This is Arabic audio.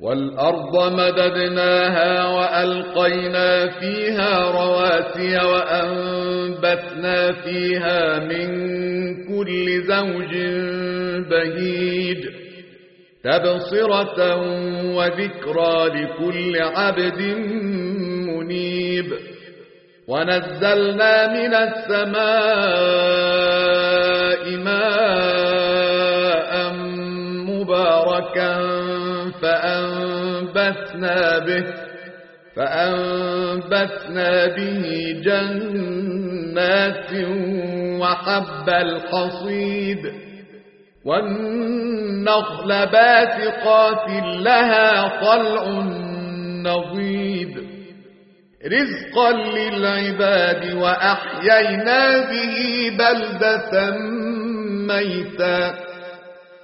والأرض مددناها وألقينا فيها رواسي وأنبتنا فيها من كل زوج بهيج تبصرة وذكرى لكل عبد منيب ونزلنا من السماء ماء فأنبتنا به فأنبتنا به جنات وحب الحصيد والنخل باسقات لها طلع نضيد. رزقا للعباد وأحيينا به بلدة ميتا.